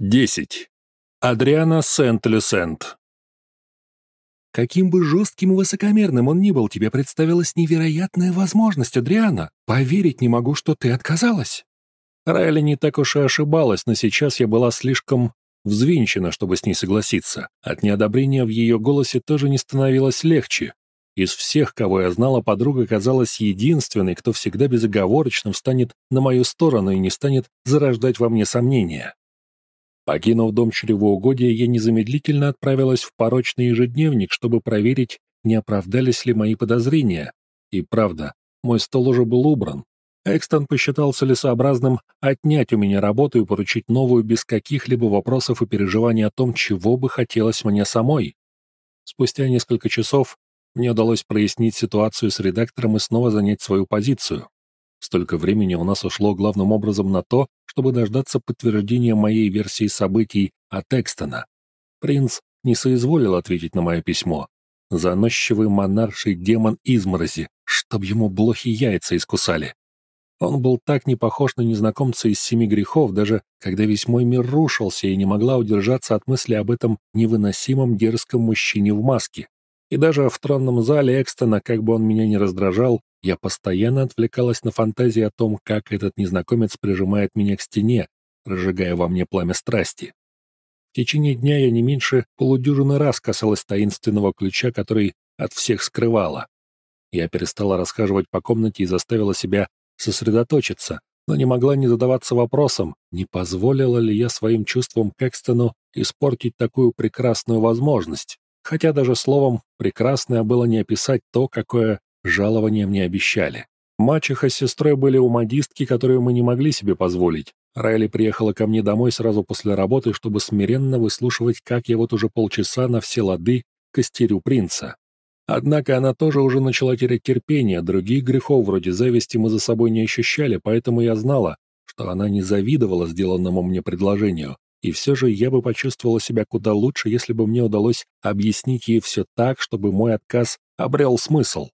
10. Адриана Сент-Люсент. Каким бы жестким и высокомерным он ни был, тебе представилась невероятная возможность, Адриана. Поверить не могу, что ты отказалась. Райли не так уж и ошибалась, но сейчас я была слишком взвинчена, чтобы с ней согласиться. От неодобрения в ее голосе тоже не становилось легче. Из всех, кого я знала, подруга казалась единственной, кто всегда безоговорочно встанет на мою сторону и не станет зарождать во мне сомнения. Покинув дом чревоугодия, я незамедлительно отправилась в порочный ежедневник, чтобы проверить, не оправдались ли мои подозрения. И правда, мой стол уже был убран. Экстон посчитал целесообразным отнять у меня работу и поручить новую без каких-либо вопросов и переживаний о том, чего бы хотелось мне самой. Спустя несколько часов мне удалось прояснить ситуацию с редактором и снова занять свою позицию. Столько времени у нас ушло главным образом на то, чтобы дождаться подтверждения моей версии событий от Экстона. Принц не соизволил ответить на мое письмо. Заносчивый монарший демон изморози, чтоб ему блохи яйца искусали. Он был так не похож на незнакомца из семи грехов, даже когда весь мой мир рушился и не могла удержаться от мысли об этом невыносимом дерзком мужчине в маске. И даже в тронном зале Экстона, как бы он меня ни раздражал, я постоянно отвлекалась на фантазии о том, как этот незнакомец прижимает меня к стене, разжигая во мне пламя страсти. В течение дня я не меньше полудюжины раз касалась таинственного ключа, который от всех скрывала. Я перестала расхаживать по комнате и заставила себя сосредоточиться, но не могла не задаваться вопросом, не позволила ли я своим чувствам к Экстону испортить такую прекрасную возможность. Хотя даже словом «прекрасное» было не описать то, какое Жалования мне обещали. Мачеха с сестрой были у модистки, которую мы не могли себе позволить. Райли приехала ко мне домой сразу после работы, чтобы смиренно выслушивать, как я вот уже полчаса на все лады костерю принца. Однако она тоже уже начала терять терпение, других грехов вроде зависти мы за собой не ощущали, поэтому я знала, что она не завидовала сделанному мне предложению, и все же я бы почувствовала себя куда лучше, если бы мне удалось объяснить ей все так, чтобы мой отказ обрел смысл.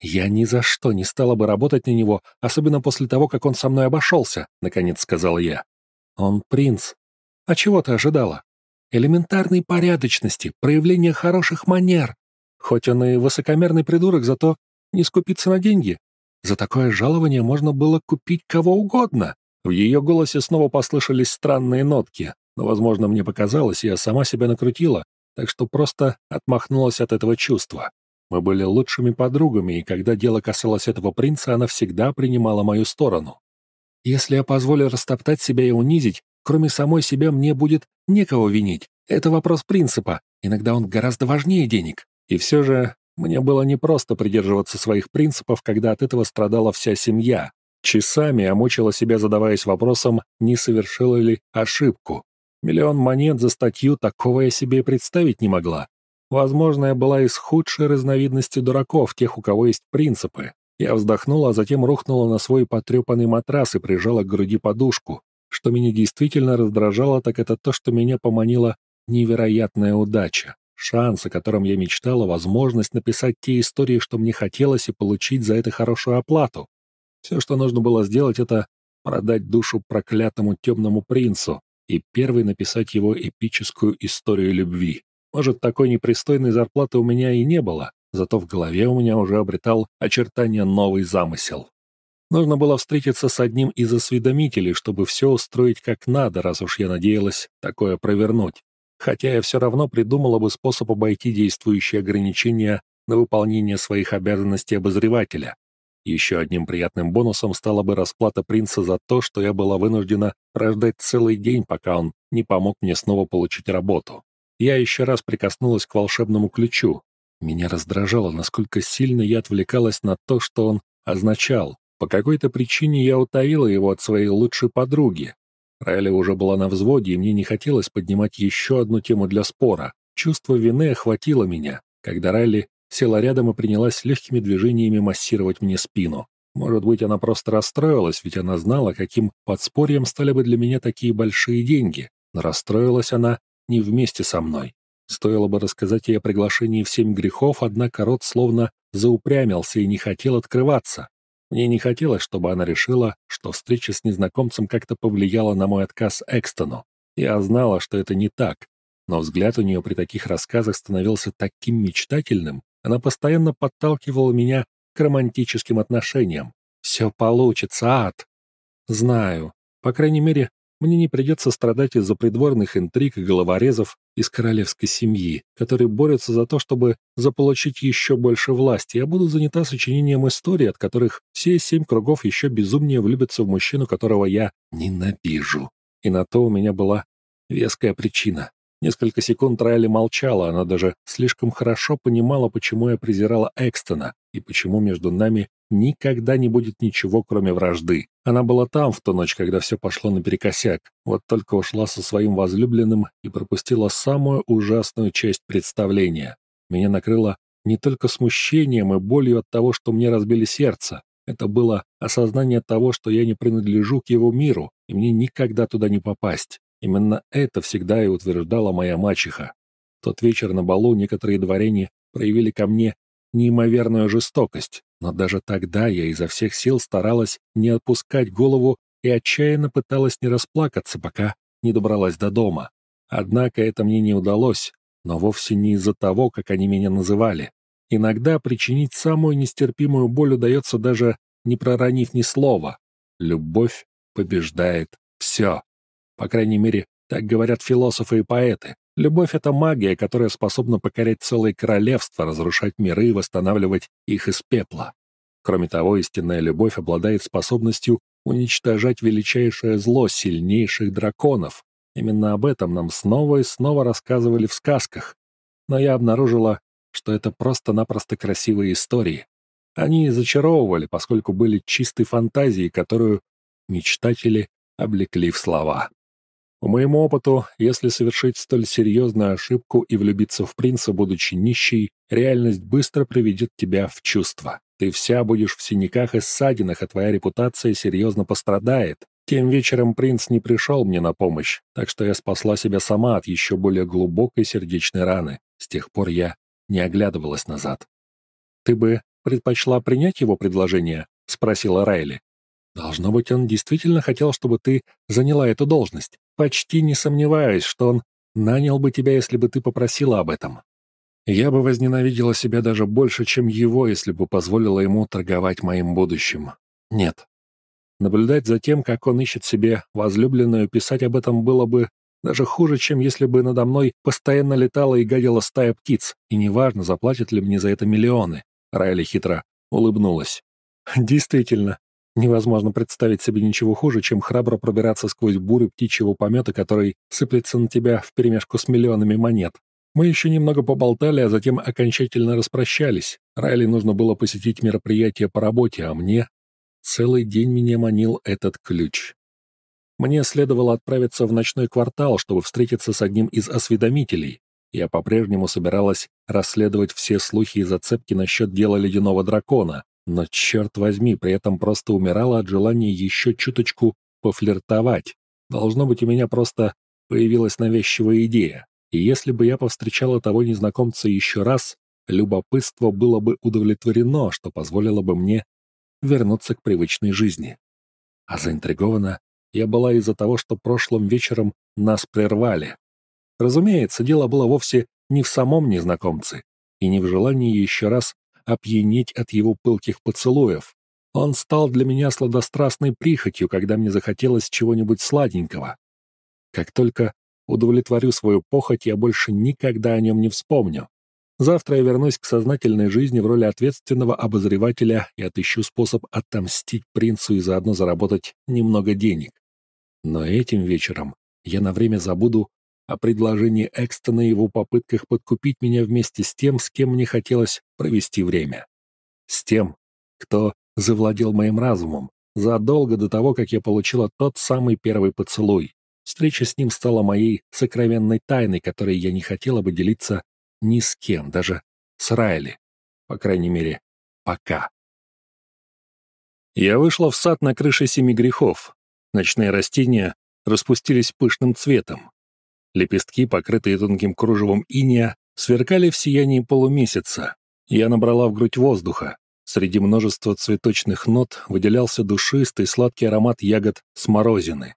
«Я ни за что не стала бы работать на него, особенно после того, как он со мной обошелся», — наконец сказал я. «Он принц. А чего ты ожидала? Элементарной порядочности, проявления хороших манер. Хоть он и высокомерный придурок, зато не скупится на деньги. За такое жалование можно было купить кого угодно». В ее голосе снова послышались странные нотки, но, возможно, мне показалось, я сама себя накрутила, так что просто отмахнулась от этого чувства. Мы были лучшими подругами, и когда дело касалось этого принца, она всегда принимала мою сторону. Если я позволю растоптать себя и унизить, кроме самой себя мне будет некого винить. Это вопрос принципа. Иногда он гораздо важнее денег. И все же мне было непросто придерживаться своих принципов, когда от этого страдала вся семья. Часами я мучила себя, задаваясь вопросом, не совершила ли ошибку. Миллион монет за статью такого я себе представить не могла. Возможно, я была из худшей разновидности дураков, тех, у кого есть принципы. Я вздохнула, а затем рухнула на свой потрепанный матрас и прижала к груди подушку. Что меня действительно раздражало, так это то, что меня поманила невероятная удача. Шанс, о котором я мечтала, возможность написать те истории, что мне хотелось, и получить за это хорошую оплату. Все, что нужно было сделать, это продать душу проклятому темному принцу и первый написать его эпическую историю любви. Может, такой непристойной зарплаты у меня и не было, зато в голове у меня уже обретал очертания новый замысел. Нужно было встретиться с одним из осведомителей, чтобы все устроить как надо, раз уж я надеялась такое провернуть. Хотя я все равно придумала бы способ обойти действующие ограничения на выполнение своих обязанностей обозревателя. Еще одним приятным бонусом стала бы расплата принца за то, что я была вынуждена прождать целый день, пока он не помог мне снова получить работу. Я еще раз прикоснулась к волшебному ключу. Меня раздражало, насколько сильно я отвлекалась на то, что он означал. По какой-то причине я утаила его от своей лучшей подруги. Райли уже была на взводе, и мне не хотелось поднимать еще одну тему для спора. Чувство вины охватило меня, когда Райли села рядом и принялась легкими движениями массировать мне спину. Может быть, она просто расстроилась, ведь она знала, каким подспорьем стали бы для меня такие большие деньги. Но расстроилась она не вместе со мной. Стоило бы рассказать ей о приглашении в семь грехов, однако рот словно заупрямился и не хотел открываться. Мне не хотелось, чтобы она решила, что встреча с незнакомцем как-то повлияла на мой отказ Экстону. Я знала, что это не так, но взгляд у нее при таких рассказах становился таким мечтательным, она постоянно подталкивала меня к романтическим отношениям. «Все получится, ад!» «Знаю. По крайней мере, мне не придется страдать из-за придворных интриг головорезов из королевской семьи, которые борются за то, чтобы заполучить еще больше власти. Я буду занята сочинением историй, от которых все семь кругов еще безумнее влюбятся в мужчину, которого я ненавижу. И на то у меня была веская причина. Несколько секунд Райли молчала, она даже слишком хорошо понимала, почему я презирала Экстона и почему между нами никогда не будет ничего, кроме вражды. Она была там в ту ночь, когда все пошло наперекосяк, вот только ушла со своим возлюбленным и пропустила самую ужасную часть представления. Меня накрыло не только смущением и болью от того, что мне разбили сердце. Это было осознание того, что я не принадлежу к его миру, и мне никогда туда не попасть. Именно это всегда и утверждала моя мачеха. Тот вечер на балу некоторые дворяне проявили ко мне неимоверную жестокость, но даже тогда я изо всех сил старалась не отпускать голову и отчаянно пыталась не расплакаться, пока не добралась до дома. Однако это мне не удалось, но вовсе не из-за того, как они меня называли. Иногда причинить самую нестерпимую боль удается даже не проронив ни слова. Любовь побеждает все. По крайней мере, так говорят философы и поэты. Любовь — это магия, которая способна покорять целые королевства, разрушать миры и восстанавливать их из пепла. Кроме того, истинная любовь обладает способностью уничтожать величайшее зло сильнейших драконов. Именно об этом нам снова и снова рассказывали в сказках. Но я обнаружила, что это просто-напросто красивые истории. Они зачаровывали, поскольку были чистой фантазией, которую мечтатели облекли в слова. По моему опыту, если совершить столь серьезную ошибку и влюбиться в принца, будучи нищей, реальность быстро приведет тебя в чувство. Ты вся будешь в синяках и ссадинах, а твоя репутация серьезно пострадает. Тем вечером принц не пришел мне на помощь, так что я спасла себя сама от еще более глубокой сердечной раны. С тех пор я не оглядывалась назад. «Ты бы предпочла принять его предложение?» — спросила Райли. «Должно быть, он действительно хотел, чтобы ты заняла эту должность. Почти не сомневаюсь, что он нанял бы тебя, если бы ты попросила об этом. Я бы возненавидела себя даже больше, чем его, если бы позволила ему торговать моим будущим. Нет. Наблюдать за тем, как он ищет себе возлюбленную, писать об этом было бы даже хуже, чем если бы надо мной постоянно летала и гадила стая птиц, и неважно, заплатят ли мне за это миллионы. Райли хитро улыбнулась. Действительно, Невозможно представить себе ничего хуже, чем храбро пробираться сквозь бурю птичьего помета, который сыплется на тебя вперемешку с миллионами монет. Мы еще немного поболтали, а затем окончательно распрощались. Райли нужно было посетить мероприятие по работе, а мне... Целый день меня манил этот ключ. Мне следовало отправиться в ночной квартал, чтобы встретиться с одним из осведомителей. Я по-прежнему собиралась расследовать все слухи и зацепки насчет дела ледяного дракона, но, черт возьми, при этом просто умирала от желания еще чуточку пофлиртовать. Должно быть, у меня просто появилась навязчивая идея. И если бы я повстречала того незнакомца еще раз, любопытство было бы удовлетворено, что позволило бы мне вернуться к привычной жизни. А заинтригована я была из-за того, что прошлым вечером нас прервали. Разумеется, дело было вовсе не в самом незнакомце и не в желании еще раз опьянеть от его пылких поцелуев. Он стал для меня сладострастной прихотью, когда мне захотелось чего-нибудь сладенького. Как только удовлетворю свою похоть, я больше никогда о нем не вспомню. Завтра я вернусь к сознательной жизни в роли ответственного обозревателя и отыщу способ отомстить принцу и заодно заработать немного денег. Но этим вечером я на время забуду о предложении Экстона и его попытках подкупить меня вместе с тем, с кем мне хотелось провести время. С тем, кто завладел моим разумом, задолго до того, как я получила тот самый первый поцелуй. Встреча с ним стала моей сокровенной тайной, которой я не хотела бы делиться ни с кем, даже с Райли. По крайней мере, пока. Я вышла в сад на крыше Семи Грехов. Ночные растения распустились пышным цветом. Лепестки, покрытые тонким кружевом иния, сверкали в сиянии полумесяца. Я набрала в грудь воздуха. Среди множества цветочных нот выделялся душистый сладкий аромат ягод сморозины.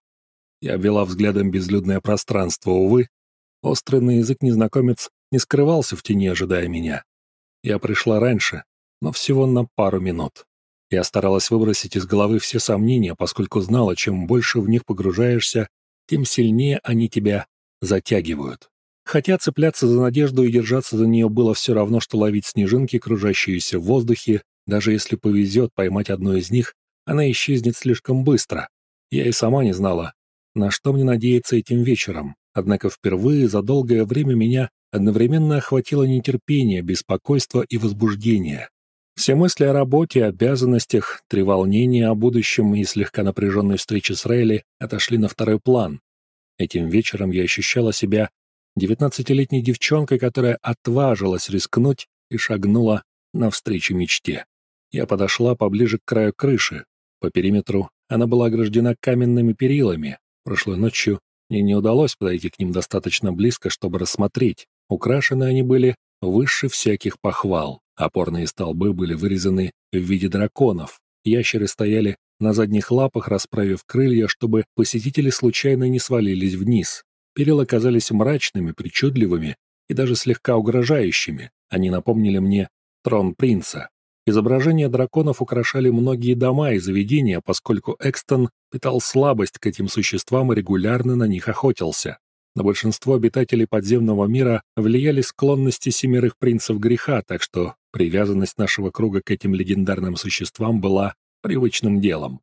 Я обвела взглядом безлюдное пространство, увы. Острый на язык незнакомец не скрывался в тени, ожидая меня. Я пришла раньше, но всего на пару минут. Я старалась выбросить из головы все сомнения, поскольку знала, чем больше в них погружаешься, тем сильнее они тебя затягивают. Хотя цепляться за надежду и держаться за нее было все равно, что ловить снежинки, кружащиеся в воздухе, даже если повезет поймать одну из них, она исчезнет слишком быстро. Я и сама не знала, на что мне надеяться этим вечером, однако впервые за долгое время меня одновременно охватило нетерпение, беспокойство и возбуждение. Все мысли о работе, обязанностях, треволнения о будущем и слегка напряженной встрече с Рейли отошли на второй план. Этим вечером я ощущала себя девятнадцатилетней девчонкой, которая отважилась рискнуть и шагнула навстречу мечте. Я подошла поближе к краю крыши. По периметру она была ограждена каменными перилами. Прошлой ночью мне не удалось подойти к ним достаточно близко, чтобы рассмотреть. Украшены они были выше всяких похвал. Опорные столбы были вырезаны в виде драконов. Ящеры стояли на задних лапах, расправив крылья, чтобы посетители случайно не свалились вниз. Перила казались мрачными, причудливыми и даже слегка угрожающими. Они напомнили мне трон принца. Изображения драконов украшали многие дома и заведения, поскольку Экстон питал слабость к этим существам и регулярно на них охотился. На большинство обитателей подземного мира влияли склонности семерых принцев греха, так что привязанность нашего круга к этим легендарным существам была привычным делом.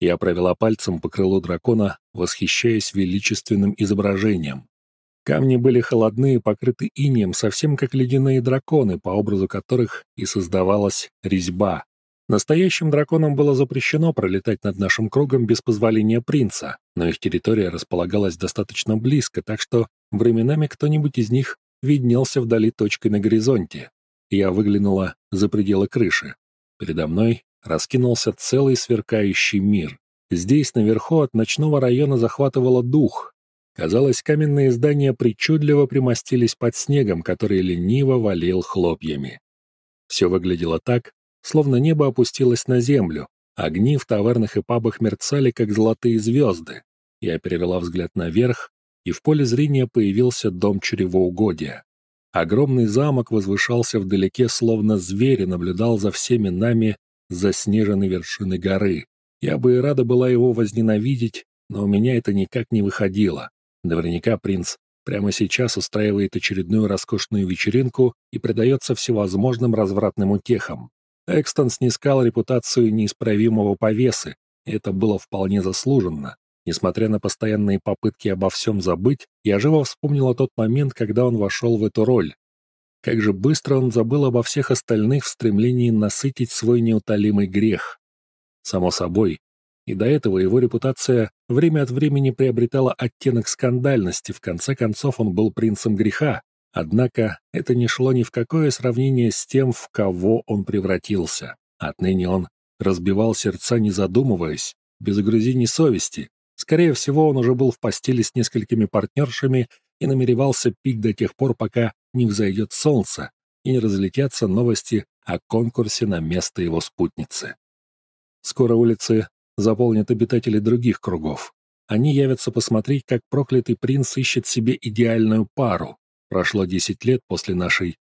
Я провела пальцем по крылу дракона, восхищаясь величественным изображением. Камни были холодны и покрыты инеем, совсем как ледяные драконы, по образу которых и создавалась резьба. Настоящим драконам было запрещено пролетать над нашим кругом без позволения принца, но их территория располагалась достаточно близко, так что временами кто-нибудь из них виднелся вдали точкой на горизонте. Я выглянула за пределы крыши. Передо мной раскинулся целый сверкающий мир. Здесь, наверху, от ночного района захватывало дух. Казалось, каменные здания причудливо примостились под снегом, который лениво валил хлопьями. Все выглядело так, словно небо опустилось на землю. Огни в тавернах и пабах мерцали, как золотые звезды. Я перевела взгляд наверх, и в поле зрения появился дом чревоугодия. Огромный замок возвышался вдалеке, словно зверь, и наблюдал за всеми нами заснеженной вершины горы. Я бы и рада была его возненавидеть, но у меня это никак не выходило. Наверняка принц прямо сейчас устраивает очередную роскошную вечеринку и предается всевозможным развратным утехам. Экстон снискал репутацию неисправимого повесы, и это было вполне заслуженно. Несмотря на постоянные попытки обо всем забыть, я живо вспомнила тот момент, когда он вошел в эту роль. Как же быстро он забыл обо всех остальных в стремлении насытить свой неутолимый грех. Само собой, и до этого его репутация время от времени приобретала оттенок скандальности, в конце концов он был принцем греха, однако это не шло ни в какое сравнение с тем, в кого он превратился. Отныне он разбивал сердца, не задумываясь, без угрызений совести. Скорее всего, он уже был в постели с несколькими партнершами и намеревался пить до тех пор, пока не взойдет солнце и не разлетятся новости о конкурсе на место его спутницы. Скоро улицы заполнят обитатели других кругов. Они явятся посмотреть, как проклятый принц ищет себе идеальную пару. Прошло десять лет после нашей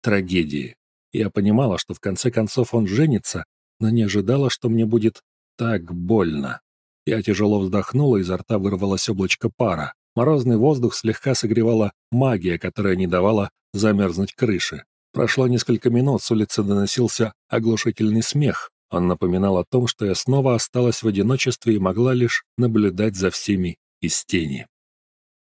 трагедии. Я понимала, что в конце концов он женится, но не ожидала, что мне будет так больно. Я тяжело вздохнула, изо рта вырвалось облачко пара. Морозный воздух слегка согревала магия, которая не давала замерзнуть крыши. Прошло несколько минут, с улицы доносился оглушительный смех. Он напоминал о том, что я снова осталась в одиночестве и могла лишь наблюдать за всеми из тени.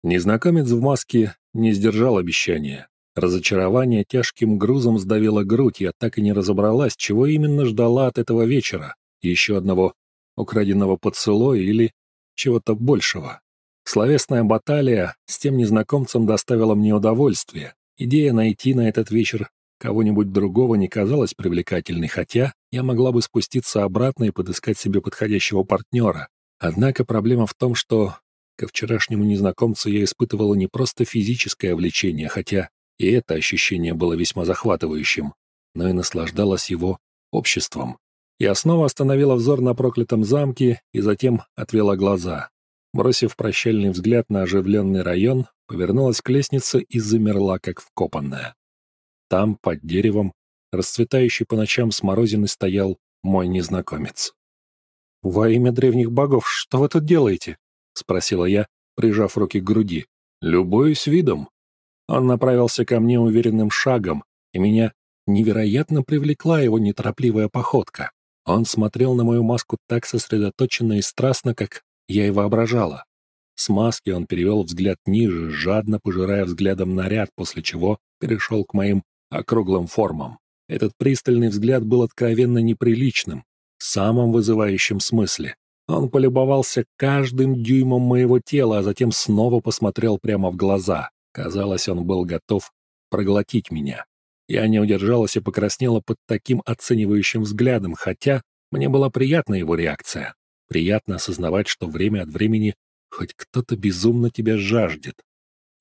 Незнакомец в маске не сдержал обещания. Разочарование тяжким грузом сдавило грудь, я так и не разобралась, чего именно ждала от этого вечера. Еще одного украденного поцелуя или чего-то большего. Словесная баталия с тем незнакомцем доставила мне удовольствие. Идея найти на этот вечер кого-нибудь другого не казалась привлекательной, хотя я могла бы спуститься обратно и подыскать себе подходящего партнера. Однако проблема в том, что ко вчерашнему незнакомцу я испытывала не просто физическое влечение, хотя и это ощущение было весьма захватывающим, но и наслаждалась его обществом. Я снова остановила взор на проклятом замке и затем отвела глаза. Бросив прощальный взгляд на оживленный район, повернулась к лестнице и замерла, как вкопанная. Там, под деревом, расцветающий по ночам сморозины, стоял мой незнакомец. «Во имя древних богов, что вы тут делаете?» — спросила я, прижав руки к груди. «Любуюсь видом». Он направился ко мне уверенным шагом, и меня невероятно привлекла его неторопливая походка. Он смотрел на мою маску так сосредоточенно и страстно, как я и воображала. С маски он перевел взгляд ниже, жадно пожирая взглядом наряд, после чего перешел к моим округлым формам. Этот пристальный взгляд был откровенно неприличным, в самом вызывающем смысле. Он полюбовался каждым дюймом моего тела, а затем снова посмотрел прямо в глаза. Казалось, он был готов проглотить меня. Я не удержалась и покраснела под таким оценивающим взглядом, хотя мне была приятна его реакция. Приятно осознавать, что время от времени хоть кто-то безумно тебя жаждет.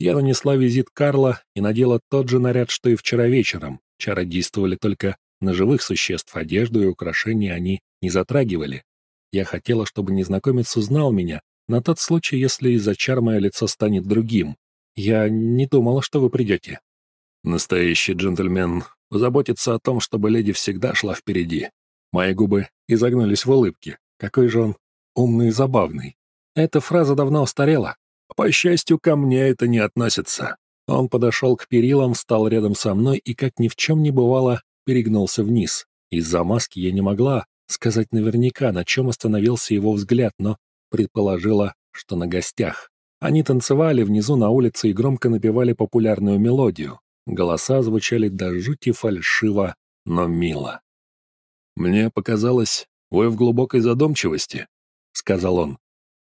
Я нанесла визит Карла и надела тот же наряд, что и вчера вечером. Чары действовали только на живых существ, одежду и украшения они не затрагивали. Я хотела, чтобы незнакомец узнал меня, на тот случай, если из-за чар мое лицо станет другим. Я не думала, что вы придете. Настоящий джентльмен позаботится о том, чтобы леди всегда шла впереди. Мои губы изогнулись в улыбке. Какой же он умный и забавный. Эта фраза давно устарела. По счастью, ко мне это не относится. Он подошел к перилам, встал рядом со мной и, как ни в чем не бывало, перегнулся вниз. Из-за маски я не могла сказать наверняка, на чем остановился его взгляд, но предположила, что на гостях. Они танцевали внизу на улице и громко напевали популярную мелодию. Голоса звучали до жути фальшиво, но мило. «Мне показалось, вы в глубокой задумчивости», — сказал он.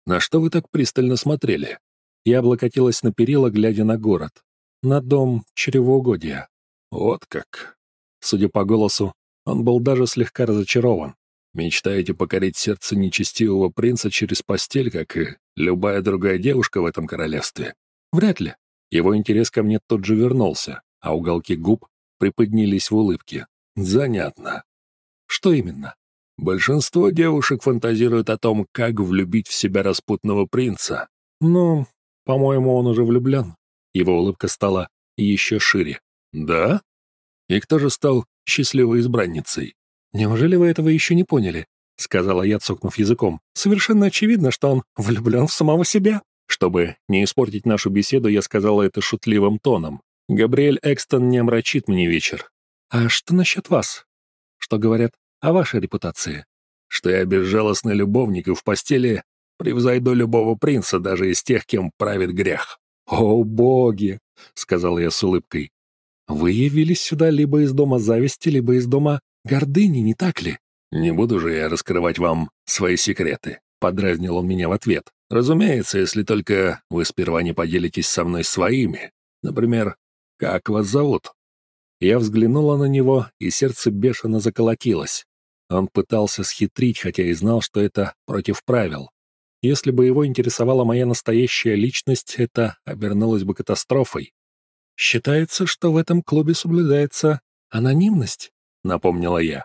«На что вы так пристально смотрели?» Я облокотилась на перила, глядя на город. На дом чревоугодия. Вот как. Судя по голосу, он был даже слегка разочарован. Мечтаете покорить сердце нечестивого принца через постель, как и любая другая девушка в этом королевстве? Вряд ли. Его интерес ко мне тут же вернулся, а уголки губ приподнялись в улыбке. Занятно. Что именно? Большинство девушек фантазируют о том, как влюбить в себя распутного принца. Ну, по-моему, он уже влюблен. Его улыбка стала еще шире. Да? И кто же стал счастливой избранницей? Неужели вы этого еще не поняли? Сказала я, цокнув языком. Совершенно очевидно, что он влюблен в самого себя. Чтобы не испортить нашу беседу, я сказала это шутливым тоном. Габриэль Экстон не омрачит мне вечер. А что насчет вас? Что говорят о вашей репутации? Что я безжалостный любовник и в постели превзойду любого принца, даже из тех, кем правит грех. «О, боги!» — сказал я с улыбкой. «Вы явились сюда либо из дома зависти, либо из дома гордыни, не так ли?» «Не буду же я раскрывать вам свои секреты», — подразнил он меня в ответ. Разумеется, если только вы сперва не поделитесь со мной своими. Например, как вас зовут?» Я взглянула на него, и сердце бешено заколотилось. Он пытался схитрить, хотя и знал, что это против правил. Если бы его интересовала моя настоящая личность, это обернулось бы катастрофой. «Считается, что в этом клубе соблюдается анонимность», — напомнила я.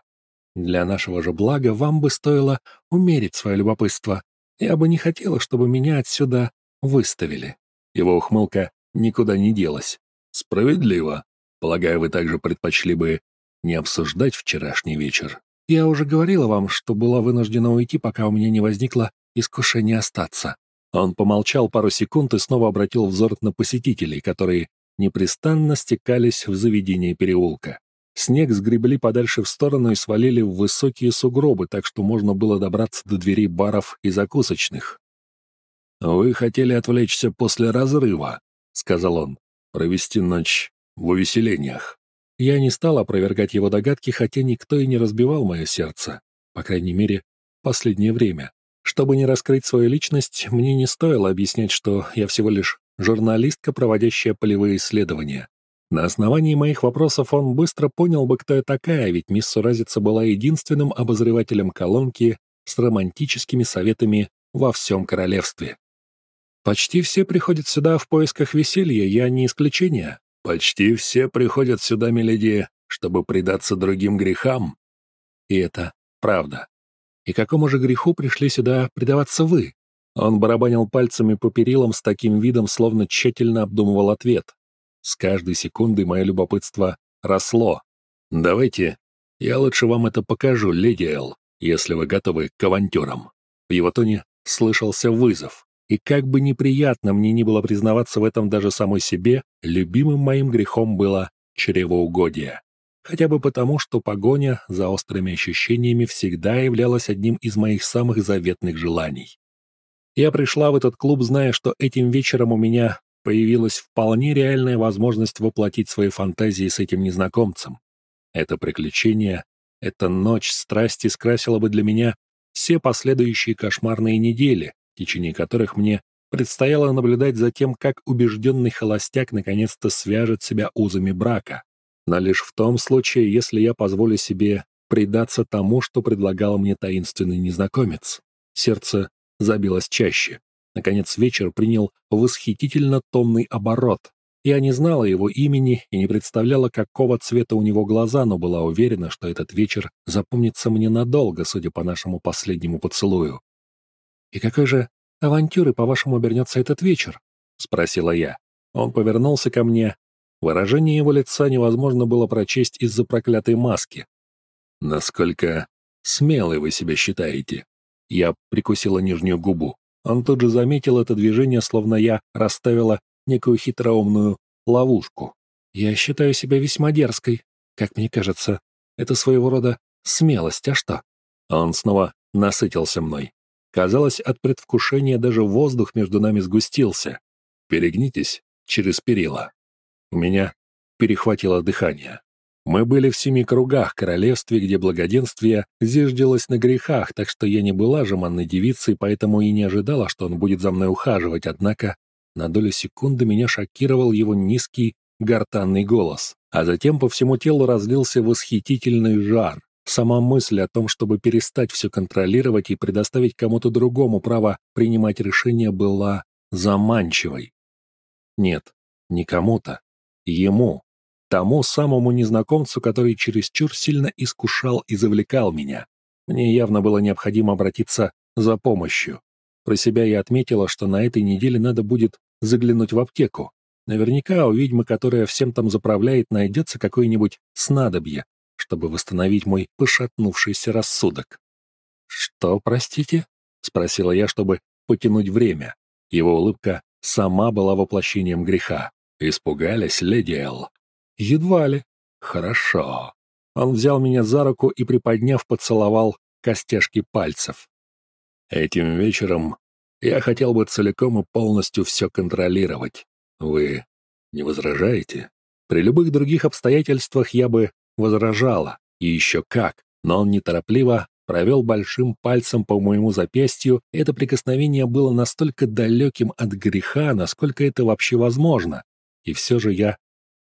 «Для нашего же блага вам бы стоило умерить свое любопытство. Я бы не хотела, чтобы меня отсюда выставили». Его ухмылка никуда не делась. «Справедливо. Полагаю, вы также предпочли бы не обсуждать вчерашний вечер». «Я уже говорила вам, что была вынуждена уйти, пока у меня не возникло искушение остаться». Он помолчал пару секунд и снова обратил взор на посетителей, которые непрестанно стекались в заведение переулка. Снег сгребли подальше в сторону и свалили в высокие сугробы, так что можно было добраться до дверей баров и закусочных. «Вы хотели отвлечься после разрыва», — сказал он, — «провести ночь в увеселениях». Я не стал опровергать его догадки, хотя никто и не разбивал мое сердце, по крайней мере, последнее время. Чтобы не раскрыть свою личность, мне не стоило объяснять, что я всего лишь журналистка, проводящая полевые исследования. На основании моих вопросов он быстро понял бы, кто я такая, ведь мисс Суразица была единственным обозревателем колонки с романтическими советами во всем королевстве. Почти все приходят сюда в поисках веселья, я не исключение. Почти все приходят сюда, миледи, чтобы предаться другим грехам. И это правда. И какому же греху пришли сюда предаваться вы? Он барабанил пальцами по перилам с таким видом, словно тщательно обдумывал ответ. С каждой секундой мое любопытство росло. «Давайте, я лучше вам это покажу, леди Эл, если вы готовы к авантюрам». В его тоне слышался вызов. И как бы неприятно мне не было признаваться в этом даже самой себе, любимым моим грехом было чревоугодие. Хотя бы потому, что погоня за острыми ощущениями всегда являлась одним из моих самых заветных желаний. Я пришла в этот клуб, зная, что этим вечером у меня появилась вполне реальная возможность воплотить свои фантазии с этим незнакомцем. Это приключение, эта ночь страсти скрасила бы для меня все последующие кошмарные недели, в течение которых мне предстояло наблюдать за тем, как убежденный холостяк наконец-то свяжет себя узами брака. Но лишь в том случае, если я позволю себе предаться тому, что предлагал мне таинственный незнакомец. Сердце забилось чаще. Наконец вечер принял восхитительно томный оборот. Я не знала его имени и не представляла, какого цвета у него глаза, но была уверена, что этот вечер запомнится мне надолго, судя по нашему последнему поцелую. «И какой же авантюры, по-вашему, обернется этот вечер?» — спросила я. Он повернулся ко мне. Выражение его лица невозможно было прочесть из-за проклятой маски. «Насколько смелый вы себя считаете?» Я прикусила нижнюю губу. Он тут же заметил это движение, словно я расставила некую хитроумную ловушку. Я считаю себя весьма дерзкой. Как мне кажется, это своего рода смелость, а что? Он снова насытился мной. Казалось, от предвкушения даже воздух между нами сгустился. Перегнитесь через перила. У меня перехватило дыхание. Мы были в семи кругах королевстве, где благоденствие зиждилось на грехах, так что я не была жеманной девицей, поэтому и не ожидала, что он будет за мной ухаживать, однако на долю секунды меня шокировал его низкий гортанный голос, а затем по всему телу разлился восхитительный жар. Сама мысль о том, чтобы перестать все контролировать и предоставить кому-то другому право принимать решения, была заманчивой. Нет, не кому-то, ему тому самому незнакомцу, который чересчур сильно искушал и завлекал меня. Мне явно было необходимо обратиться за помощью. Про себя я отметила, что на этой неделе надо будет заглянуть в аптеку. Наверняка у ведьмы, которая всем там заправляет, найдется какое-нибудь снадобье, чтобы восстановить мой пошатнувшийся рассудок. «Что, простите?» — спросила я, чтобы потянуть время. Его улыбка сама была воплощением греха. «Испугались, леди Эл?» Едва ли. Хорошо. Он взял меня за руку и, приподняв, поцеловал костяшки пальцев. Этим вечером я хотел бы целиком и полностью все контролировать. Вы не возражаете? При любых других обстоятельствах я бы возражала, и еще как, но он неторопливо провел большим пальцем по моему запястью, это прикосновение было настолько далеким от греха, насколько это вообще возможно. И все же я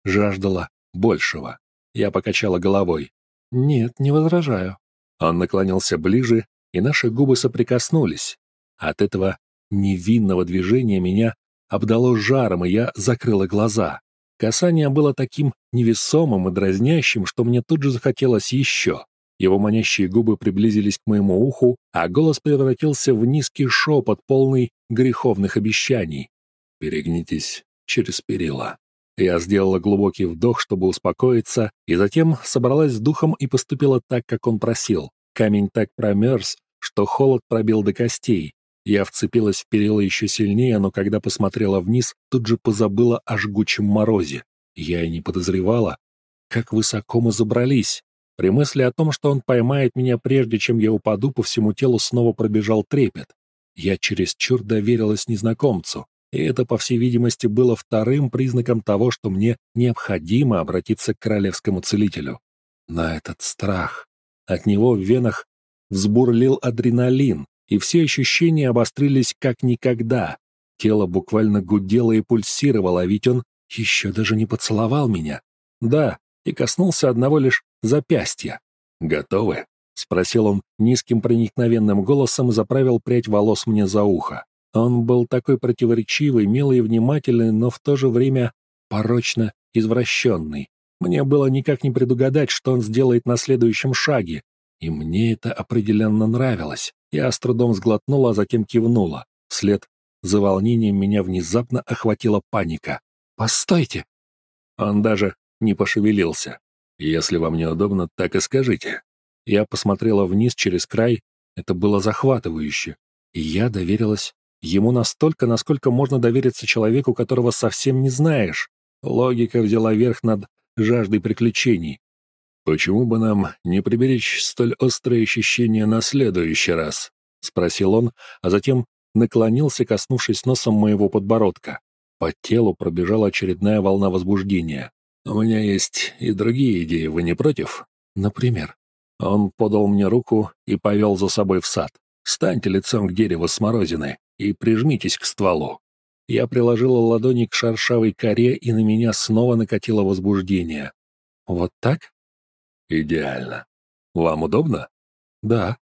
жаждала большего. Я покачала головой. «Нет, не возражаю». Он наклонился ближе, и наши губы соприкоснулись. От этого невинного движения меня обдало жаром, и я закрыла глаза. Касание было таким невесомым и дразнящим, что мне тут же захотелось еще. Его манящие губы приблизились к моему уху, а голос превратился в низкий шепот, полный греховных обещаний. «Перегнитесь через перила». Я сделала глубокий вдох, чтобы успокоиться, и затем собралась с духом и поступила так, как он просил. Камень так промерз, что холод пробил до костей. Я вцепилась в перила еще сильнее, но когда посмотрела вниз, тут же позабыла о жгучем морозе. Я и не подозревала, как высоко мы забрались. При мысли о том, что он поймает меня прежде, чем я упаду, по всему телу снова пробежал трепет. Я чересчур доверилась незнакомцу. И это, по всей видимости, было вторым признаком того, что мне необходимо обратиться к королевскому целителю. На этот страх. От него в венах взбурлил адреналин, и все ощущения обострились как никогда. Тело буквально гудело и пульсировало, а ведь он еще даже не поцеловал меня. Да, и коснулся одного лишь запястья. «Готовы?» — спросил он низким проникновенным голосом и заправил прядь волос мне за ухо. Он был такой противоречивый, милый и внимательный, но в то же время порочно извращенный. Мне было никак не предугадать, что он сделает на следующем шаге. И мне это определенно нравилось. Я с трудом сглотнула, а затем кивнула. Вслед, за волнением меня внезапно охватила паника. «Постойте!» Он даже не пошевелился. «Если вам неудобно, так и скажите». Я посмотрела вниз через край, это было захватывающе, и я доверилась ему настолько, насколько можно довериться человеку, которого совсем не знаешь. Логика взяла верх над жаждой приключений. «Почему бы нам не приберечь столь острые ощущения на следующий раз?» — спросил он, а затем наклонился, коснувшись носом моего подбородка. По телу пробежала очередная волна возбуждения. «У меня есть и другие идеи, вы не против?» «Например?» Он подал мне руку и повел за собой в сад. «Станьте лицом к дереву смородины и прижмитесь к стволу». Я приложила ладони к шершавой коре, и на меня снова накатило возбуждение. «Вот так?» «Идеально. Вам удобно?» «Да».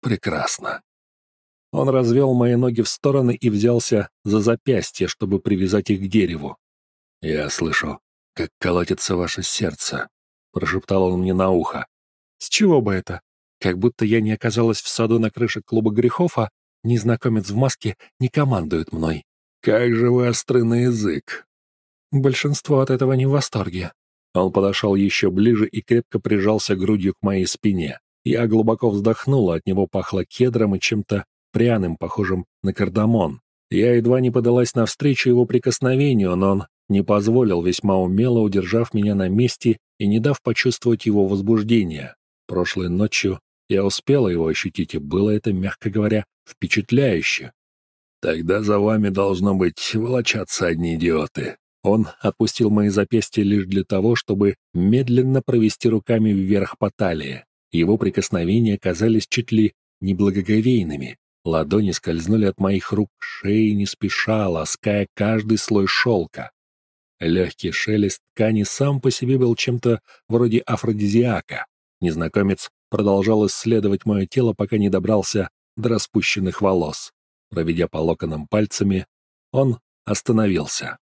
«Прекрасно». Он развел мои ноги в стороны и взялся за запястье, чтобы привязать их к дереву. «Я слышу, как колотится ваше сердце», — прошептал он мне на ухо. «С чего бы это? Как будто я не оказалась в саду на крыше клуба грехов, а незнакомец в маске не командует мной». «Как же вы остры на язык!» Большинство от этого не в восторге. Он подошел еще ближе и крепко прижался грудью к моей спине. Я глубоко вздохнула, от него пахло кедром и чем-то пряным, похожим на кардамон. Я едва не подалась навстречу его прикосновению, но он не позволил, весьма умело удержав меня на месте и не дав почувствовать его возбуждение. Прошлой ночью я успела его ощутить, и было это, мягко говоря, впечатляюще. «Тогда за вами, должно быть, волочатся одни идиоты». Он отпустил мои запястья лишь для того, чтобы медленно провести руками вверх по талии. Его прикосновения казались чуть ли неблагоговейными. Ладони скользнули от моих рук к шее не спеша, лаская каждый слой шелка. Легкий шелест ткани сам по себе был чем-то вроде афродизиака. Незнакомец продолжал исследовать мое тело, пока не добрался до распущенных волос. Проведя по локонам пальцами, он остановился.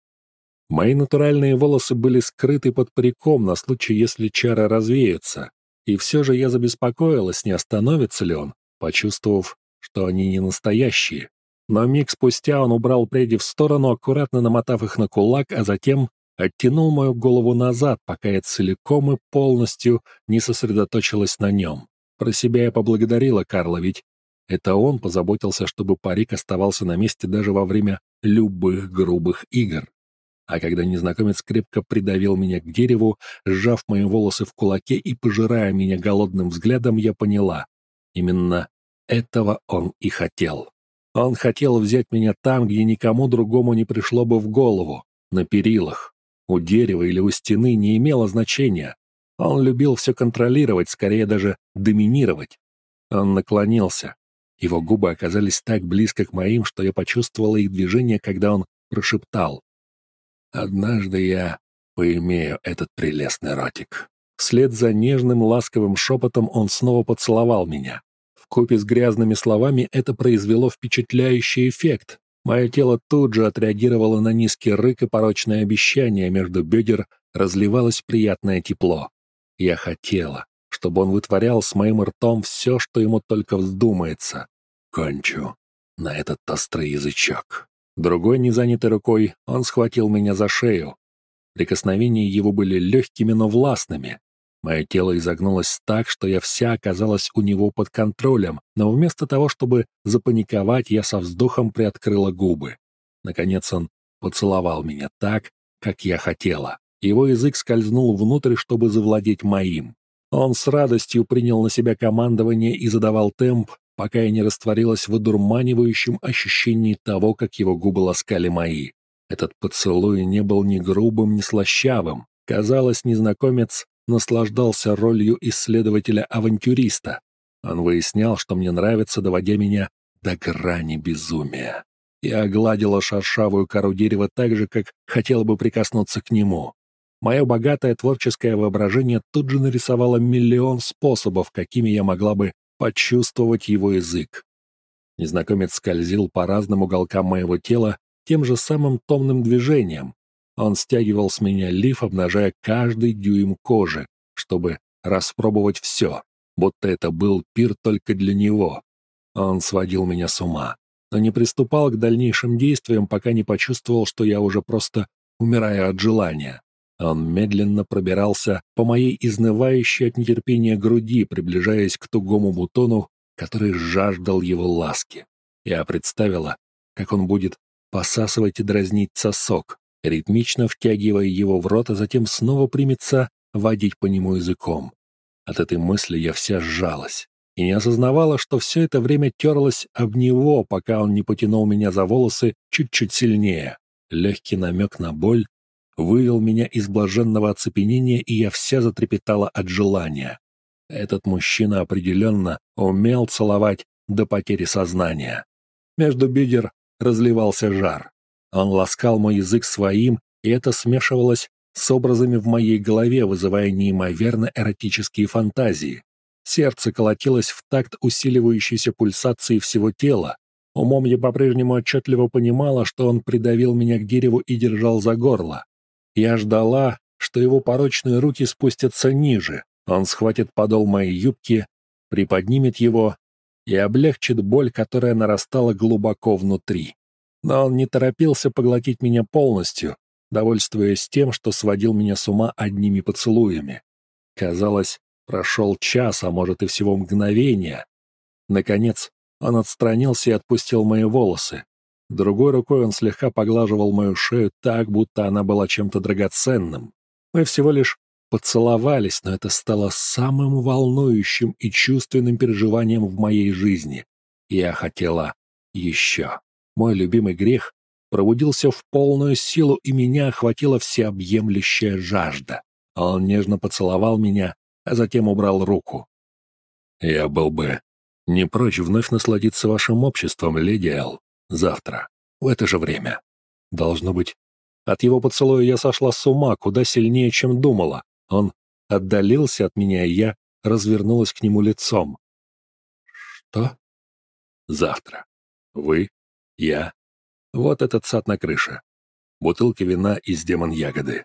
Мои натуральные волосы были скрыты под париком на случай, если чары развеются, и все же я забеспокоилась, не остановится ли он, почувствовав что они не настоящие. Но миг спустя он убрал пряди в сторону, аккуратно намотав их на кулак, а затем оттянул мою голову назад, пока я целиком и полностью не сосредоточилась на нем. Про себя я поблагодарила Карла, ведь это он позаботился, чтобы парик оставался на месте даже во время любых грубых игр. А когда незнакомец крепко придавил меня к дереву, сжав мои волосы в кулаке и пожирая меня голодным взглядом, я поняла. Именно этого он и хотел. Он хотел взять меня там, где никому другому не пришло бы в голову, на перилах. У дерева или у стены не имело значения. Он любил все контролировать, скорее даже доминировать. Он наклонился. Его губы оказались так близко к моим, что я почувствовала их движение, когда он прошептал. «Однажды я поимею этот прелестный ротик». Вслед за нежным ласковым шепотом он снова поцеловал меня. Вкупе с грязными словами это произвело впечатляющий эффект. Мое тело тут же отреагировало на низкий рык и порочное обещание, между бедер разливалось приятное тепло. Я хотела, чтобы он вытворял с моим ртом все, что ему только вздумается. Кончу на этот острый язычок. Другой, незанятой рукой, он схватил меня за шею. Прикосновения его были легкими, но властными. Мое тело изогнулось так, что я вся оказалась у него под контролем, но вместо того, чтобы запаниковать, я со вздохом приоткрыла губы. Наконец он поцеловал меня так, как я хотела. Его язык скользнул внутрь, чтобы завладеть моим. Он с радостью принял на себя командование и задавал темп, пока я не растворилась в одурманивающем ощущении того, как его губы ласкали мои. Этот поцелуй не был ни грубым, ни слащавым. Казалось, незнакомец наслаждался ролью исследователя-авантюриста. Он выяснял, что мне нравится, доводя меня до грани безумия. Я огладила шершавую кору дерева так же, как хотела бы прикоснуться к нему. Мое богатое творческое воображение тут же нарисовало миллион способов, какими я могла бы почувствовать его язык. Незнакомец скользил по разным уголкам моего тела тем же самым томным движением, он стягивал с меня лиф, обнажая каждый дюйм кожи, чтобы распробовать все, будто это был пир только для него. Он сводил меня с ума. но не приступал к дальнейшим действиям, пока не почувствовал, что я уже просто умираю от желания. Он медленно пробирался по моей изнывающей от нетерпения груди, приближаясь к тугому бутону, который жаждал его ласки. Я представила, как он будет посасывать и дразнить сосок, ритмично втягивая его в рот, а затем снова примется водить по нему языком. От этой мысли я вся сжалась и не осознавала, что все это время терлась об него, пока он не потянул меня за волосы чуть-чуть сильнее. Легкий намек на боль вывел меня из блаженного оцепенения, и я вся затрепетала от желания. Этот мужчина определенно умел целовать до потери сознания. Между бедер разливался жар. Он ласкал мой язык своим, и это смешивалось с образами в моей голове, вызывая неимоверно эротические фантазии. Сердце колотилось в такт усиливающейся пульсации всего тела. Умом я по-прежнему отчетливо понимала, что он придавил меня к дереву и держал за горло. Я ждала, что его порочные руки спустятся ниже. Он схватит подол моей юбки, приподнимет его и облегчит боль, которая нарастала глубоко внутри. Но он не торопился поглотить меня полностью, довольствуясь тем, что сводил меня с ума одними поцелуями. Казалось, прошел час, а может и всего мгновение. Наконец, он отстранился и отпустил мои волосы. Другой рукой он слегка поглаживал мою шею так, будто она была чем-то драгоценным. Мы всего лишь поцеловались, но это стало самым волнующим и чувственным переживанием в моей жизни. Я хотела еще. Мой любимый грех пробудился в полную силу, и меня охватила всеобъемлющая жажда. Он нежно поцеловал меня, а затем убрал руку. «Я был бы не прочь вновь насладиться вашим обществом, леди Эл, завтра, в это же время. Должно быть, от его поцелуя я сошла с ума куда сильнее, чем думала. Он отдалился от меня, и я развернулась к нему лицом. «Что?» «Завтра. Вы, я. Вот этот сад на крыше. Бутылки вина из демон-ягоды.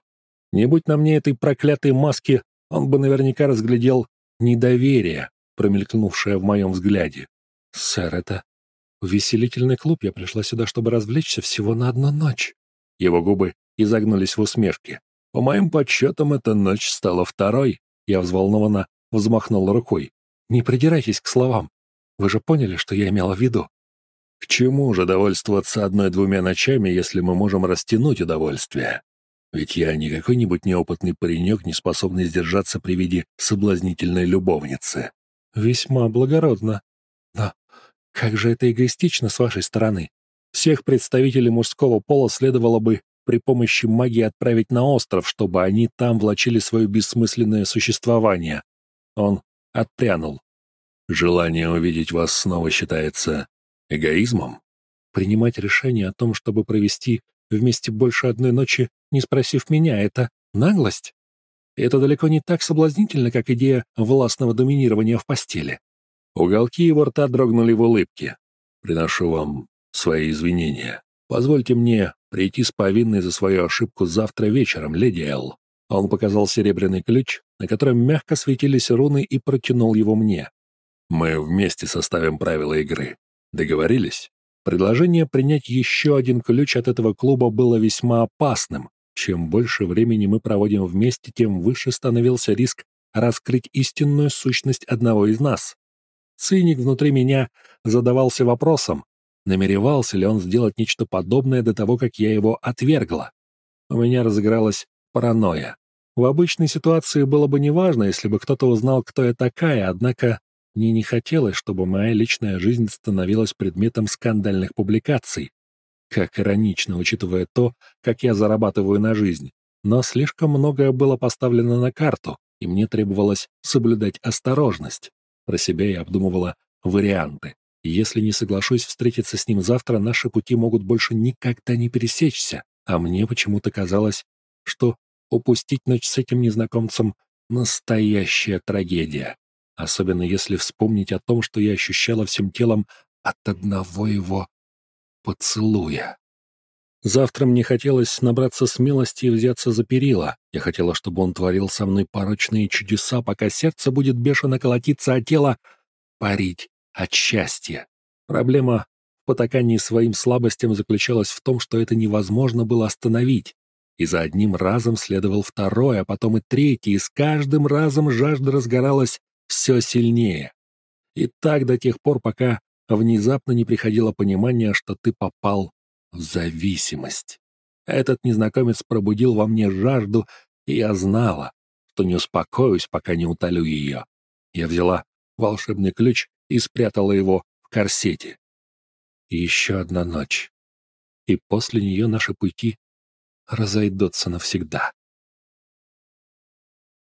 Не будь на мне этой проклятой маски, он бы наверняка разглядел недоверие, промелькнувшее в моем взгляде. «Сэр, это увеселительный клуб. Я пришла сюда, чтобы развлечься всего на одну ночь». Его губы изогнулись в усмешке. По моим подсчетам, эта ночь стала второй. Я взволнованно взмахнул рукой. «Не придирайтесь к словам. Вы же поняли, что я имела в виду?» «К чему же довольствоваться одной-двумя ночами, если мы можем растянуть удовольствие? Ведь я не какой-нибудь неопытный паренек, не способный сдержаться при виде соблазнительной любовницы». «Весьма благородно. Как же это эгоистично с вашей стороны. Всех представителей мужского пола следовало бы при помощи магии отправить на остров, чтобы они там влачили свое бессмысленное существование. Он отпрянул. Желание увидеть вас снова считается эгоизмом? Принимать решение о том, чтобы провести вместе больше одной ночи, не спросив меня, это наглость? Это далеко не так соблазнительно, как идея властного доминирования в постели. Уголки его рта дрогнули в улыбке. «Приношу вам свои извинения. Позвольте мне прийти с повинной за свою ошибку завтра вечером, леди Эл». Он показал серебряный ключ, на котором мягко светились руны, и протянул его мне. «Мы вместе составим правила игры. Договорились?» Предложение принять еще один ключ от этого клуба было весьма опасным. Чем больше времени мы проводим вместе, тем выше становился риск раскрыть истинную сущность одного из нас. Циник внутри меня задавался вопросом, намеревался ли он сделать нечто подобное до того, как я его отвергла. У меня разыгралась паранойя. В обычной ситуации было бы неважно, если бы кто-то узнал, кто я такая, однако мне не хотелось, чтобы моя личная жизнь становилась предметом скандальных публикаций. Как иронично, учитывая то, как я зарабатываю на жизнь. Но слишком многое было поставлено на карту, и мне требовалось соблюдать осторожность. Про себя я обдумывала варианты. Если не соглашусь встретиться с ним завтра, наши пути могут больше никогда не пересечься. А мне почему-то казалось, что упустить ночь с этим незнакомцем — настоящая трагедия. Особенно если вспомнить о том, что я ощущала всем телом от одного его поцелуя. Завтра мне хотелось набраться смелости и взяться за перила. Я хотела, чтобы он творил со мной порочные чудеса, пока сердце будет бешено колотиться, а тело парить от счастья. Проблема в потакание своим слабостям заключалось в том, что это невозможно было остановить. И за одним разом следовал второй, а потом и третий, и с каждым разом жажда разгоралась все сильнее. И так до тех пор, пока внезапно не приходило понимание, что ты попал зависимость. Этот незнакомец пробудил во мне жажду, и я знала, что не успокоюсь, пока не утолю ее. Я взяла волшебный ключ и спрятала его в корсете. Еще одна ночь. И после нее наши пути разойдутся навсегда.